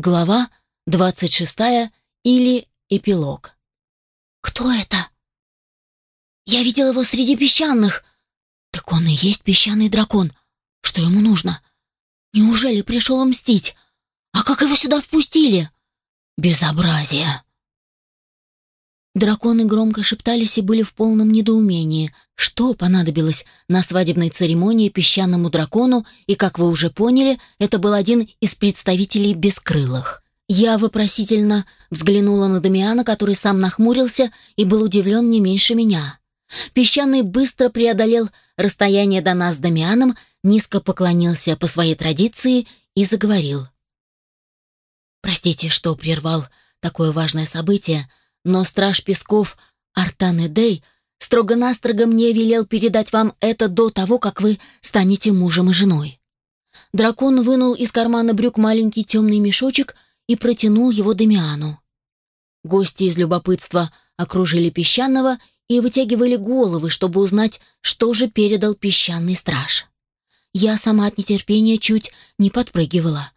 Глава 26 или эпилог. «Кто это?» «Я видел его среди песчаных». «Так он и есть песчаный дракон. Что ему нужно? Неужели пришел мстить? А как его сюда впустили?» «Безобразие!» Драконы громко шептались и были в полном недоумении, что понадобилось на свадебной церемонии песчаному дракону, и, как вы уже поняли, это был один из представителей бескрылых. Я вопросительно взглянула на Дамиана, который сам нахмурился и был удивлен не меньше меня. Песчаный быстро преодолел расстояние до нас с Дамианом, низко поклонился по своей традиции и заговорил. «Простите, что прервал такое важное событие, но страж Песков Артан Эдей строго-настрого мне велел передать вам это до того, как вы станете мужем и женой. Дракон вынул из кармана брюк маленький темный мешочек и протянул его Демиану. Гости из любопытства окружили песчаного и вытягивали головы, чтобы узнать, что же передал песчаный страж. Я сама от нетерпения чуть не подпрыгивала.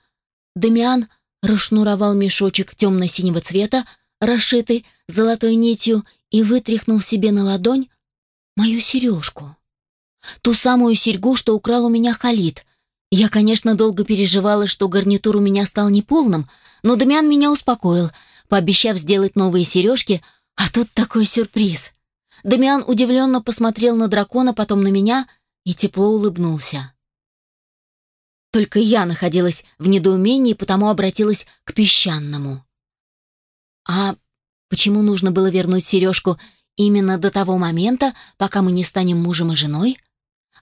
Демиан расшнуровал мешочек темно-синего цвета, расшитый золотой нитью, и вытряхнул себе на ладонь мою сережку. Ту самую серьгу, что украл у меня Халид. Я, конечно, долго переживала, что гарнитур у меня стал неполным, но Дамиан меня успокоил, пообещав сделать новые сережки, а тут такой сюрприз. Дамиан удивленно посмотрел на дракона, потом на меня и тепло улыбнулся. Только я находилась в недоумении, потому обратилась к песчанному. «А почему нужно было вернуть сережку именно до того момента, пока мы не станем мужем и женой?»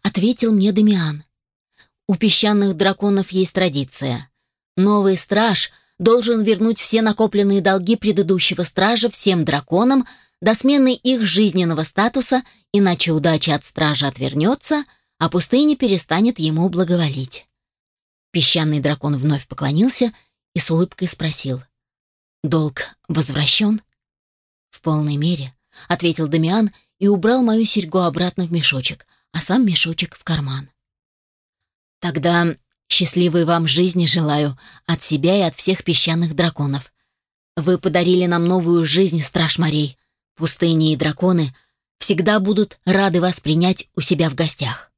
Ответил мне Дамиан. «У песчаных драконов есть традиция. Новый страж должен вернуть все накопленные долги предыдущего стража всем драконам до смены их жизненного статуса, иначе удача от стража отвернется, а пустыня перестанет ему благоволить». Песчаный дракон вновь поклонился и с улыбкой спросил. «Долг возвращен?» «В полной мере», — ответил Дамиан и убрал мою серьгу обратно в мешочек, а сам мешочек в карман. «Тогда счастливой вам жизни желаю от себя и от всех песчаных драконов. Вы подарили нам новую жизнь, страж морей. Пустыни и драконы всегда будут рады вас принять у себя в гостях».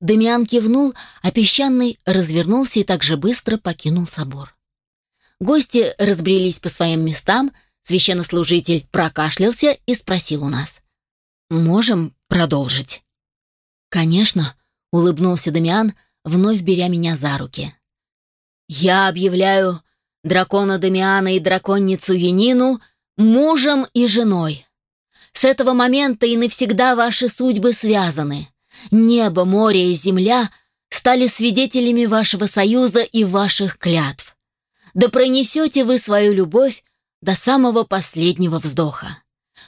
Дамиан кивнул, а песчаный развернулся и так же быстро покинул собор. Гости разбрелись по своим местам, священнослужитель прокашлялся и спросил у нас. «Можем продолжить?» «Конечно», — улыбнулся Дамиан, вновь беря меня за руки. «Я объявляю дракона Дамиана и драконницу Янину мужем и женой. С этого момента и навсегда ваши судьбы связаны. Небо, море и земля стали свидетелями вашего союза и ваших клятв да пронесете вы свою любовь до самого последнего вздоха.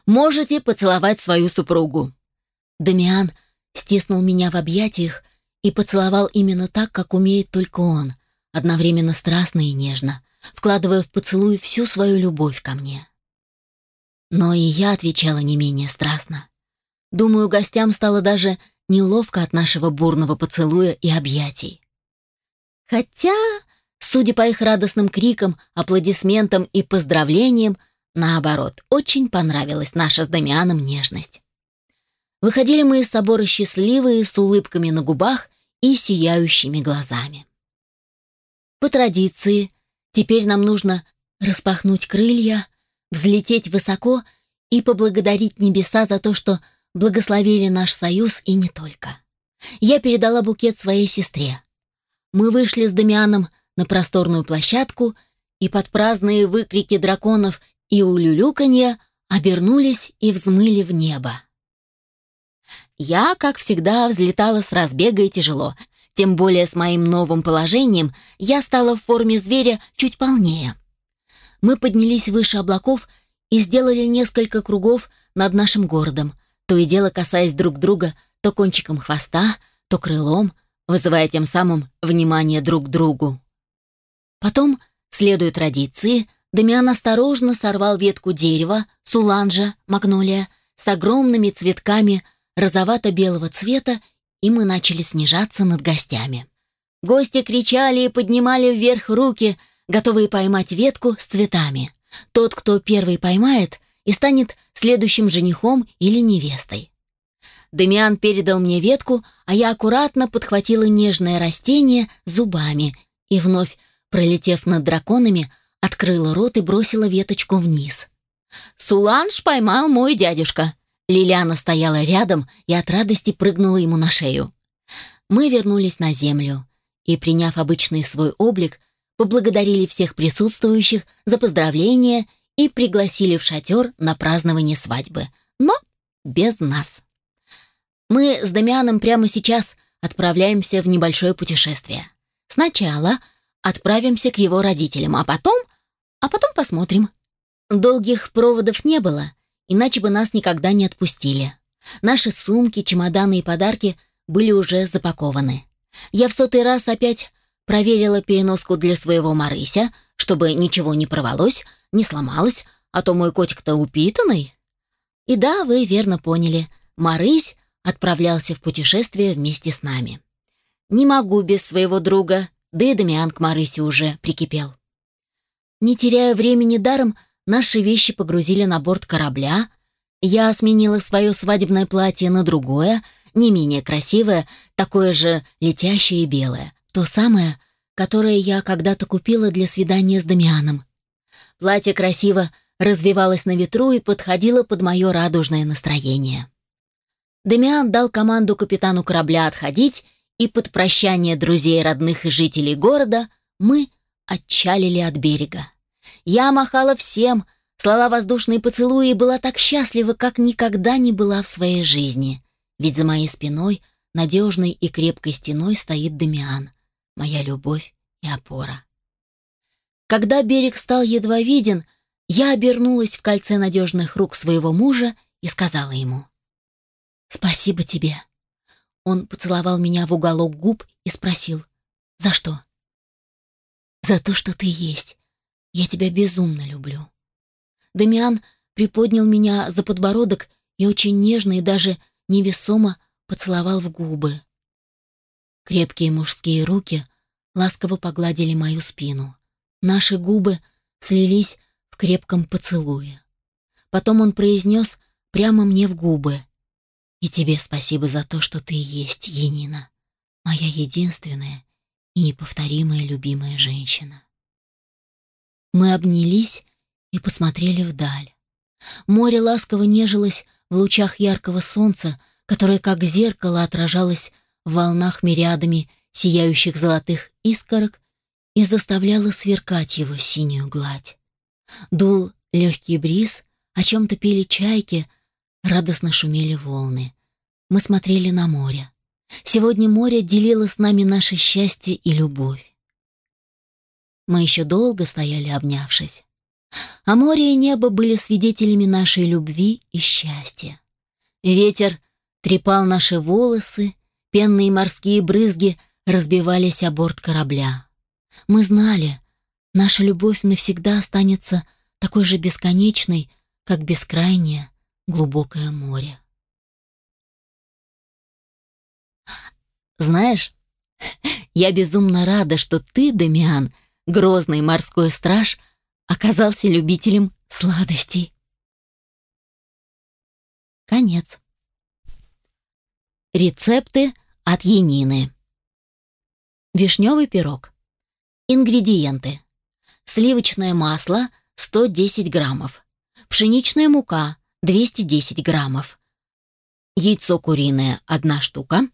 Можете поцеловать свою супругу». Дамиан стиснул меня в объятиях и поцеловал именно так, как умеет только он, одновременно страстно и нежно, вкладывая в поцелуй всю свою любовь ко мне. Но и я отвечала не менее страстно. Думаю, гостям стало даже неловко от нашего бурного поцелуя и объятий. Хотя Судя по их радостным крикам, аплодисментам и поздравлениям, наоборот, очень понравилась наша с Дамианом нежность. Выходили мы из собора счастливые, с улыбками на губах и сияющими глазами. По традиции, теперь нам нужно распахнуть крылья, взлететь высоко и поблагодарить небеса за то, что благословили наш союз и не только. Я передала букет своей сестре. Мы вышли с Дамианом на просторную площадку и под праздные выкрики драконов и улюлюканье обернулись и взмыли в небо. Я, как всегда, взлетала с разбега и тяжело, тем более с моим новым положением я стала в форме зверя чуть полнее. Мы поднялись выше облаков и сделали несколько кругов над нашим городом, то и дело касаясь друг друга то кончиком хвоста, то крылом, вызывая тем самым внимание друг к другу. Потом, следуя традиции, Дамиан осторожно сорвал ветку дерева, суланжа, магнолия, с огромными цветками розовато-белого цвета, и мы начали снижаться над гостями. Гости кричали и поднимали вверх руки, готовые поймать ветку с цветами. Тот, кто первый поймает, и станет следующим женихом или невестой. Демиан передал мне ветку, а я аккуратно подхватила нежное растение зубами и, вновь пролетев над драконами, открыла рот и бросила веточку вниз. Суланж поймал мой дядюшка. Лилиана стояла рядом и от радости прыгнула ему на шею. Мы вернулись на землю и, приняв обычный свой облик, поблагодарили всех присутствующих за поздравления и пригласили в шатер на празднование свадьбы, но без нас. Мы с Дамианом прямо сейчас отправляемся в небольшое путешествие. Сначала отправимся к его родителям, а потом... А потом посмотрим. Долгих проводов не было, иначе бы нас никогда не отпустили. Наши сумки, чемоданы и подарки были уже запакованы. Я в сотый раз опять проверила переноску для своего Марыся, чтобы ничего не порвалось, не сломалось, а то мой котик-то упитанный. И да, вы верно поняли, Марысь отправлялся в путешествие вместе с нами. Не могу без своего друга, да и Дамиан к Марысе уже прикипел. Не теряя времени даром, наши вещи погрузили на борт корабля. Я сменила свое свадебное платье на другое, не менее красивое, такое же летящее и белое. То самое, которое я когда-то купила для свидания с Дамианом. Платье красиво развивалось на ветру и подходило под мое радужное настроение. Демиан дал команду капитану корабля отходить, и под прощание друзей, родных и жителей города мы отчалили от берега. Я махала всем, слала воздушные поцелуи и была так счастлива, как никогда не была в своей жизни. Ведь за моей спиной, надежной и крепкой стеной, стоит Демиан, моя любовь и опора. Когда берег стал едва виден, я обернулась в кольце надежных рук своего мужа и сказала ему — «Спасибо тебе». Он поцеловал меня в уголок губ и спросил, «За что?» «За то, что ты есть. Я тебя безумно люблю». Дамиан приподнял меня за подбородок и очень нежно и даже невесомо поцеловал в губы. Крепкие мужские руки ласково погладили мою спину. Наши губы слились в крепком поцелуе. Потом он произнес прямо мне в губы. И тебе спасибо за то, что ты есть, Енина, моя единственная и неповторимая любимая женщина. Мы обнялись и посмотрели вдаль. Море ласково нежилось в лучах яркого солнца, которое как зеркало отражалось в волнах мириадами сияющих золотых искорок и заставляло сверкать его синюю гладь. Дул легкий бриз, о чем-то пели чайки — Радостно шумели волны. Мы смотрели на море. Сегодня море делило с нами наше счастье и любовь. Мы еще долго стояли, обнявшись. А море и небо были свидетелями нашей любви и счастья. Ветер трепал наши волосы, пенные морские брызги разбивались о борт корабля. Мы знали, наша любовь навсегда останется такой же бесконечной, как бескрайнее, глубокое море. Знаешь, я безумно рада, что ты, Дамиан, грозный морской страж, оказался любителем сладостей. Конец. Рецепты от Янины. Вишневый пирог. Ингредиенты. Сливочное масло 110 граммов. Пшеничная мука 210 граммов. Яйцо куриное – одна штука.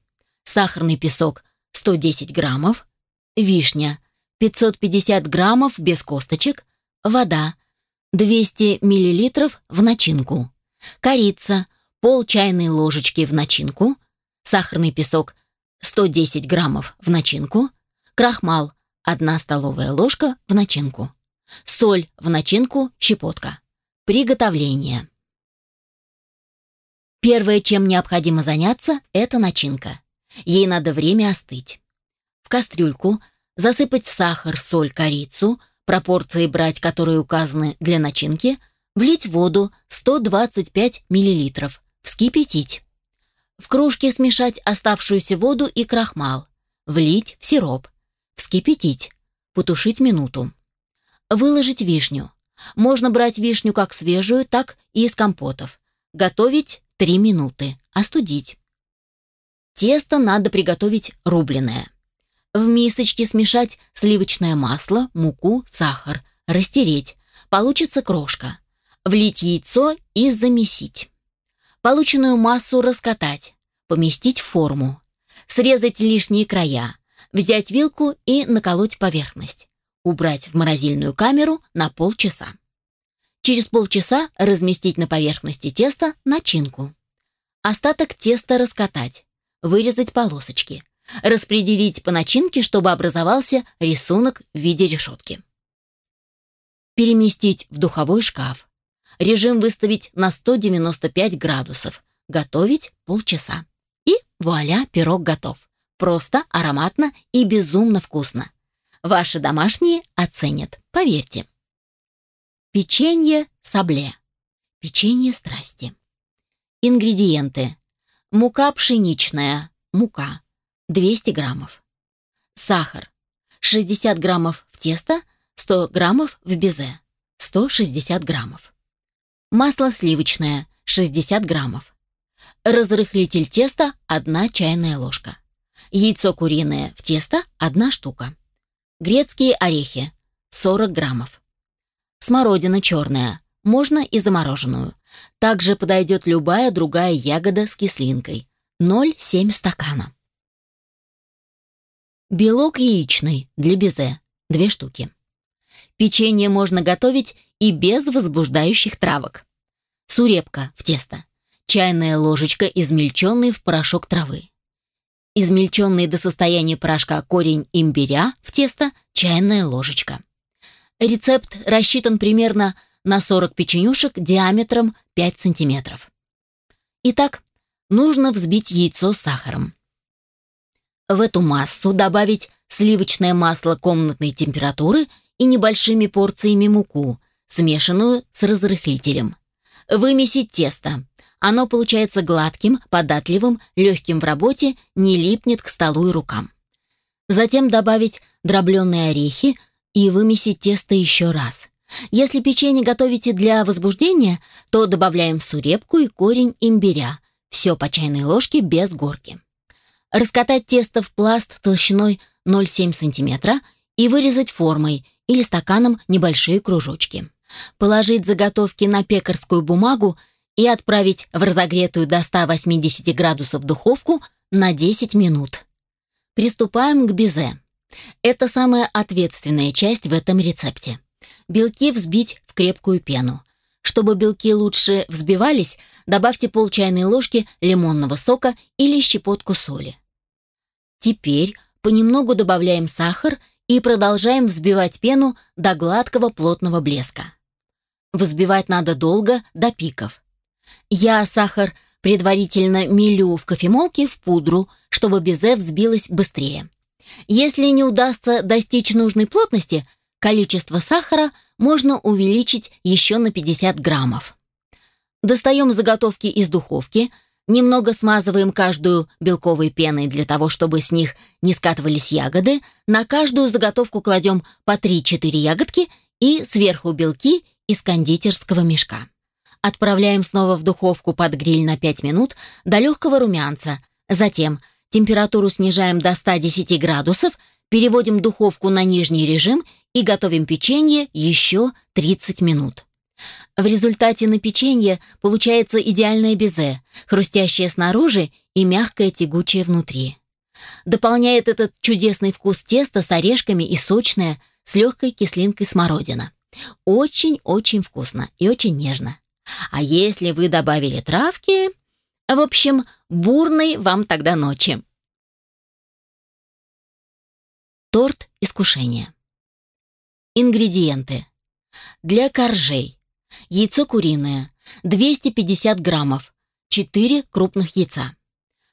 Сахарный песок – 110 граммов. Вишня – 550 граммов без косточек. Вода – 200 миллилитров в начинку. Корица – пол чайной ложечки в начинку. Сахарный песок – 110 граммов в начинку. Крахмал – 1 столовая ложка в начинку. Соль в начинку – щепотка. Приготовление. Первое, чем необходимо заняться, это начинка. Ей надо время остыть. В кастрюльку засыпать сахар, соль, корицу, пропорции брать, которые указаны для начинки, влить воду 125 мл, вскипятить. В кружке смешать оставшуюся воду и крахмал, влить в сироп, вскипятить, потушить минуту. Выложить вишню. Можно брать вишню как свежую, так и из компотов. Готовить 3 минуты. Остудить. Тесто надо приготовить рубленое. В мисочке смешать сливочное масло, муку, сахар. Растереть. Получится крошка. Влить яйцо и замесить. Полученную массу раскатать. Поместить в форму. Срезать лишние края. Взять вилку и наколоть поверхность. Убрать в морозильную камеру на полчаса. Через полчаса разместить на поверхности теста начинку. Остаток теста раскатать. Вырезать полосочки. Распределить по начинке, чтобы образовался рисунок в виде решетки. Переместить в духовой шкаф. Режим выставить на 195 градусов. Готовить полчаса. И вуаля, пирог готов. Просто, ароматно и безумно вкусно. Ваши домашние оценят, поверьте. Печенье сабле. Печенье страсти. Ингредиенты. Мука пшеничная, мука, 200 граммов. Сахар, 60 граммов в тесто, 100 граммов в безе, 160 граммов. Масло сливочное, 60 граммов. Разрыхлитель теста, 1 чайная ложка. Яйцо куриное в тесто, 1 штука. Грецкие орехи, 40 граммов. Смородина черная, можно и замороженную. Также подойдет любая другая ягода с кислинкой. 0,7 стакана. Белок яичный для безе. Две штуки. Печенье можно готовить и без возбуждающих травок. Сурепка в тесто. Чайная ложечка измельченной в порошок травы. Измельченный до состояния порошка корень имбиря в тесто чайная ложечка. Рецепт рассчитан примерно на 40 печенюшек диаметром 5 сантиметров. Итак, нужно взбить яйцо с сахаром. В эту массу добавить сливочное масло комнатной температуры и небольшими порциями муку, смешанную с разрыхлителем. Вымесить тесто. Оно получается гладким, податливым, легким в работе, не липнет к столу и рукам. Затем добавить дробленые орехи и вымесить тесто еще раз. Если печенье готовите для возбуждения, то добавляем сурепку и корень имбиря. Все по чайной ложке без горки. Раскатать тесто в пласт толщиной 0,7 см и вырезать формой или стаканом небольшие кружочки. Положить заготовки на пекарскую бумагу и отправить в разогретую до 180 градусов духовку на 10 минут. Приступаем к безе. Это самая ответственная часть в этом рецепте. Белки взбить в крепкую пену. Чтобы белки лучше взбивались, добавьте пол чайной ложки лимонного сока или щепотку соли. Теперь понемногу добавляем сахар и продолжаем взбивать пену до гладкого плотного блеска. Взбивать надо долго, до пиков. Я сахар предварительно мелю в кофемолке в пудру, чтобы безе взбилось быстрее. Если не удастся достичь нужной плотности, количество сахара можно увеличить еще на 50 граммов. Достаем заготовки из духовки, немного смазываем каждую белковой пеной для того, чтобы с них не скатывались ягоды, на каждую заготовку кладем по 3-4 ягодки и сверху белки из кондитерского мешка. Отправляем снова в духовку под гриль на 5 минут до легкого румянца, затем – Температуру снижаем до 110 градусов, переводим духовку на нижний режим и готовим печенье еще 30 минут. В результате на печенье получается идеальное безе, хрустящее снаружи и мягкое тягучее внутри. Дополняет этот чудесный вкус теста с орешками и сочное, с легкой кислинкой смородина. Очень-очень вкусно и очень нежно. А если вы добавили травки, в общем, бурной вам тогда ночи. Торт искушения. Ингредиенты. Для коржей. Яйцо куриное 250 граммов, 4 крупных яйца.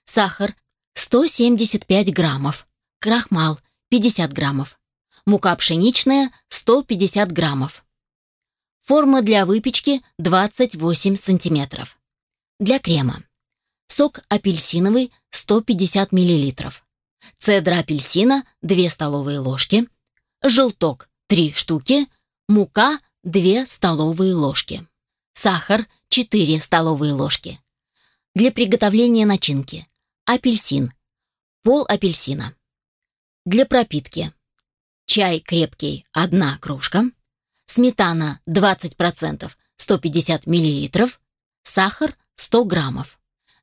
Сахар 175 граммов. Крахмал 50 граммов. Мука пшеничная 150 граммов. Форма для выпечки 28 сантиметров. Для крема сок апельсиновый 150 мл, цедра апельсина 2 столовые ложки, желток 3 штуки, Мука 2 столовые ложки. Сахар 4 столовые ложки. Для приготовления начинки. Апельсин. Пол апельсина. Для пропитки. Чай крепкий 1 кружка. Сметана 20% 150 мл. Сахар 100 граммов.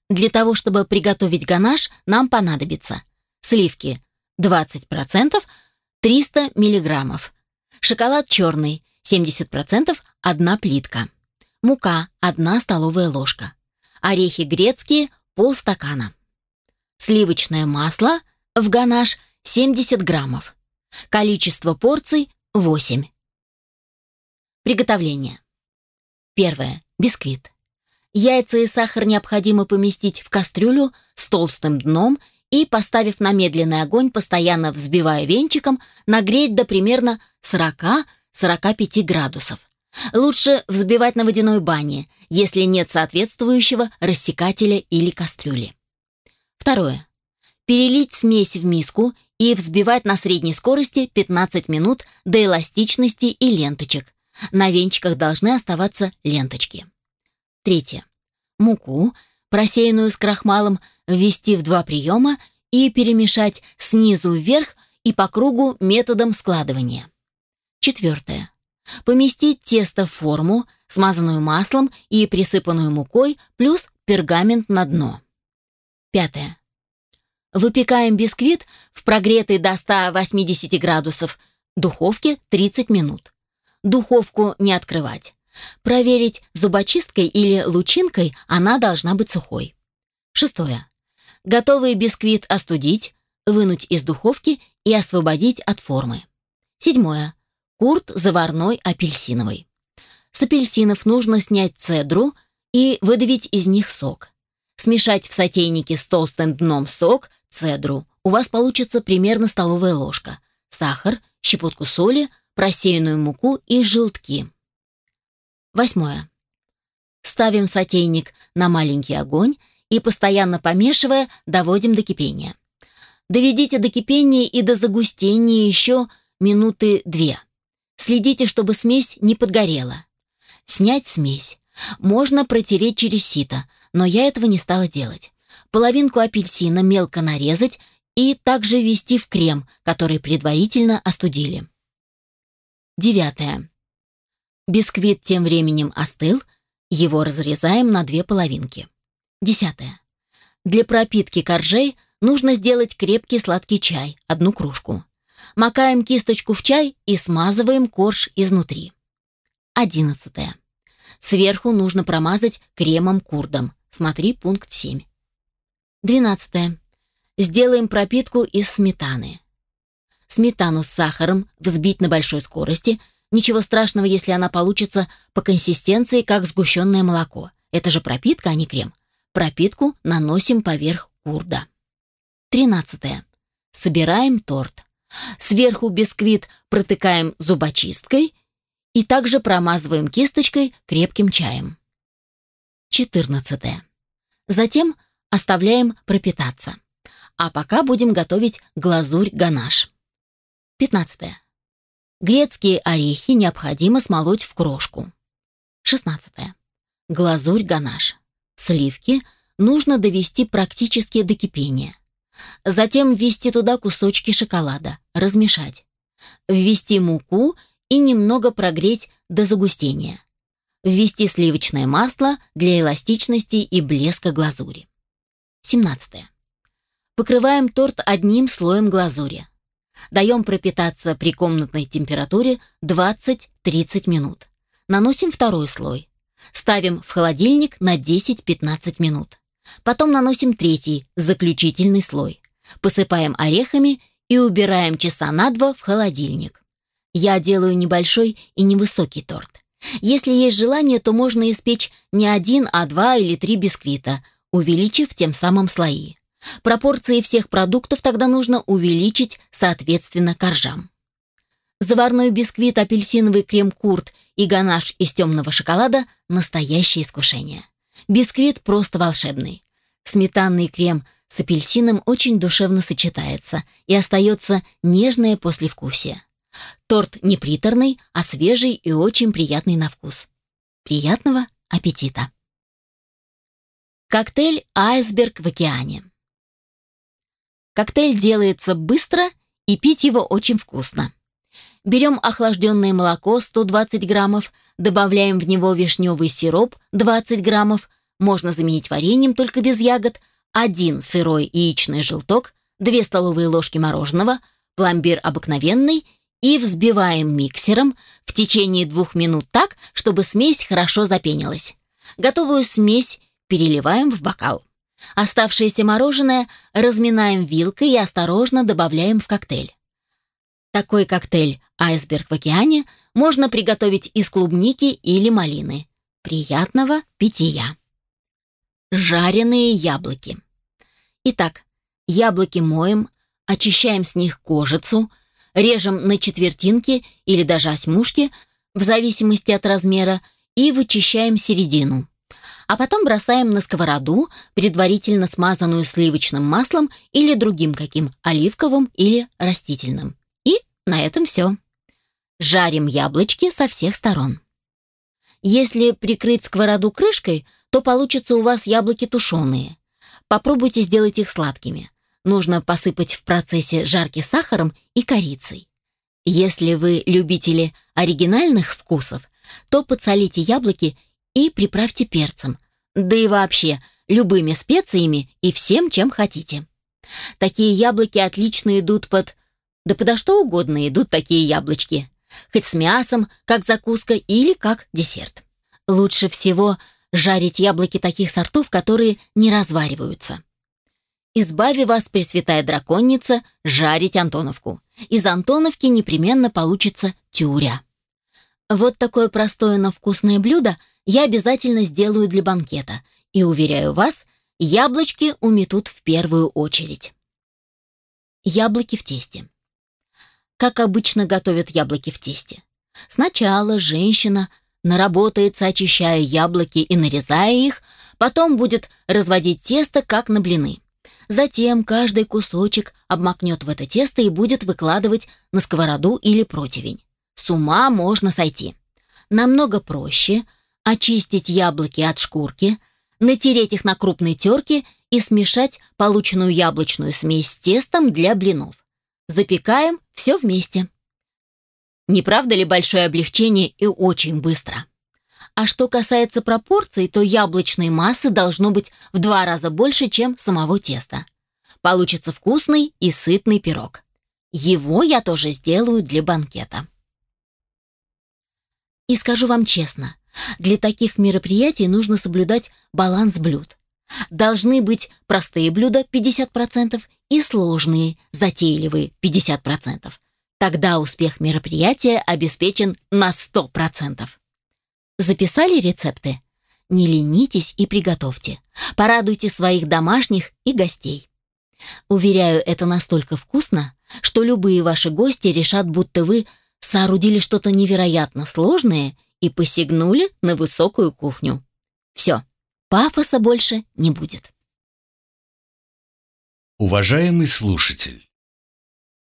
Для того, чтобы приготовить ганаш, нам понадобится сливки 20% 300 миллиграммов, шоколад черный 70% одна плитка, мука 1 столовая ложка, орехи грецкие полстакана, сливочное масло в ганаш 70 граммов, количество порций 8. Приготовление. Первое. Бисквит. Яйца и сахар необходимо поместить в кастрюлю с толстым дном и, поставив на медленный огонь, постоянно взбивая венчиком, нагреть до примерно 40-45 градусов. Лучше взбивать на водяной бане, если нет соответствующего рассекателя или кастрюли. Второе. Перелить смесь в миску и взбивать на средней скорости 15 минут до эластичности и ленточек. На венчиках должны оставаться ленточки. Третье. Муку, просеянную с крахмалом, ввести в два приема и перемешать снизу вверх и по кругу методом складывания. Четвертое. Поместить тесто в форму, смазанную маслом и присыпанную мукой, плюс пергамент на дно. Пятое. Выпекаем бисквит в прогретой до 180 градусов духовке 30 минут. Духовку не открывать. Проверить, зубочисткой или лучинкой она должна быть сухой. Шестое. Готовый бисквит остудить, вынуть из духовки и освободить от формы. Седьмое. Курт заварной апельсиновый. С апельсинов нужно снять цедру и выдавить из них сок. Смешать в сотейнике с толстым дном сок, цедру. У вас получится примерно столовая ложка. Сахар, щепотку соли, просеянную муку и желтки. Восьмое. Ставим сотейник на маленький огонь и, постоянно помешивая, доводим до кипения. Доведите до кипения и до загустения еще минуты две. Следите, чтобы смесь не подгорела. Снять смесь. Можно протереть через сито, но я этого не стала делать. Половинку апельсина мелко нарезать и также ввести в крем, который предварительно остудили. Девятое. Бисквит тем временем остыл, его разрезаем на две половинки. Десятое. Для пропитки коржей нужно сделать крепкий сладкий чай, одну кружку. Макаем кисточку в чай и смазываем корж изнутри. Одиннадцатое. Сверху нужно промазать кремом курдом. Смотри пункт 7. Двенадцатое. Сделаем пропитку из сметаны. Сметану с сахаром взбить на большой скорости – Ничего страшного, если она получится по консистенции, как сгущенное молоко. Это же пропитка, а не крем. Пропитку наносим поверх курда. Тринадцатое. Собираем торт. Сверху бисквит протыкаем зубочисткой и также промазываем кисточкой крепким чаем. Четырнадцатое. Затем оставляем пропитаться. А пока будем готовить глазурь-ганаш. Пятнадцатое. Грецкие орехи необходимо смолоть в крошку. 16. Глазурь ганаш. Сливки нужно довести практически до кипения. Затем ввести туда кусочки шоколада, размешать. Ввести муку и немного прогреть до загустения. Ввести сливочное масло для эластичности и блеска глазури. 17. Покрываем торт одним слоем глазури. Даем пропитаться при комнатной температуре 20-30 минут. Наносим второй слой. Ставим в холодильник на 10-15 минут. Потом наносим третий, заключительный слой. Посыпаем орехами и убираем часа на два в холодильник. Я делаю небольшой и невысокий торт. Если есть желание, то можно испечь не один, а два или три бисквита, увеличив тем самым слои. Пропорции всех продуктов тогда нужно увеличить соответственно коржам. Заварной бисквит, апельсиновый крем-курт и ганаш из темного шоколада – настоящее искушение. Бисквит просто волшебный. Сметанный крем с апельсином очень душевно сочетается и остается нежное послевкусие. Торт не приторный, а свежий и очень приятный на вкус. Приятного аппетита! Коктейль «Айсберг в океане». Коктейль делается быстро и пить его очень вкусно. Берем охлажденное молоко 120 граммов, добавляем в него вишневый сироп 20 граммов, можно заменить вареньем только без ягод, один сырой яичный желток, 2 столовые ложки мороженого, пломбир обыкновенный и взбиваем миксером в течение двух минут так, чтобы смесь хорошо запенилась. Готовую смесь переливаем в бокал. Оставшееся мороженое разминаем вилкой и осторожно добавляем в коктейль. Такой коктейль «Айсберг в океане» можно приготовить из клубники или малины. Приятного питья! Жареные яблоки. Итак, яблоки моем, очищаем с них кожицу, режем на четвертинки или даже осьмушки, в зависимости от размера, и вычищаем середину а потом бросаем на сковороду, предварительно смазанную сливочным маслом или другим каким, оливковым или растительным. И на этом все. Жарим яблочки со всех сторон. Если прикрыть сковороду крышкой, то получится у вас яблоки тушеные. Попробуйте сделать их сладкими. Нужно посыпать в процессе жарки сахаром и корицей. Если вы любители оригинальных вкусов, то подсолите яблоки и приправьте перцем, да и вообще любыми специями и всем, чем хотите. Такие яблоки отлично идут под... Да подо что угодно идут такие яблочки. Хоть с мясом, как закуска или как десерт. Лучше всего жарить яблоки таких сортов, которые не развариваются. Избави вас, Пресвятая Драконница, жарить Антоновку. Из Антоновки непременно получится тюря. Вот такое простое, но вкусное блюдо я обязательно сделаю для банкета. И, уверяю вас, яблочки уметут в первую очередь. Яблоки в тесте. Как обычно готовят яблоки в тесте. Сначала женщина наработается, очищая яблоки и нарезая их, потом будет разводить тесто, как на блины. Затем каждый кусочек обмакнет в это тесто и будет выкладывать на сковороду или противень. С ума можно сойти. Намного проще – очистить яблоки от шкурки, натереть их на крупной терке и смешать полученную яблочную смесь с тестом для блинов. Запекаем все вместе. Не правда ли большое облегчение и очень быстро? А что касается пропорций, то яблочной массы должно быть в два раза больше, чем самого теста. Получится вкусный и сытный пирог. Его я тоже сделаю для банкета. И скажу вам честно, для таких мероприятий нужно соблюдать баланс блюд. Должны быть простые блюда 50% и сложные, затейливые 50%. Тогда успех мероприятия обеспечен на 100%. Записали рецепты? Не ленитесь и приготовьте. Порадуйте своих домашних и гостей. Уверяю, это настолько вкусно, что любые ваши гости решат, будто вы соорудили что-то невероятно сложное и посягнули на высокую кухню. Все, пафоса больше не будет. Уважаемый слушатель,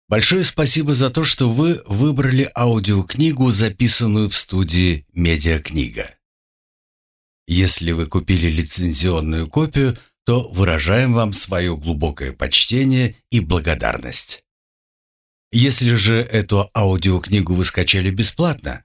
большое спасибо за то, что вы выбрали аудиокнигу, записанную в студии «Медиакнига». Если вы купили лицензионную копию, то выражаем вам свое глубокое почтение и благодарность. Если же эту аудиокнигу вы скачали бесплатно,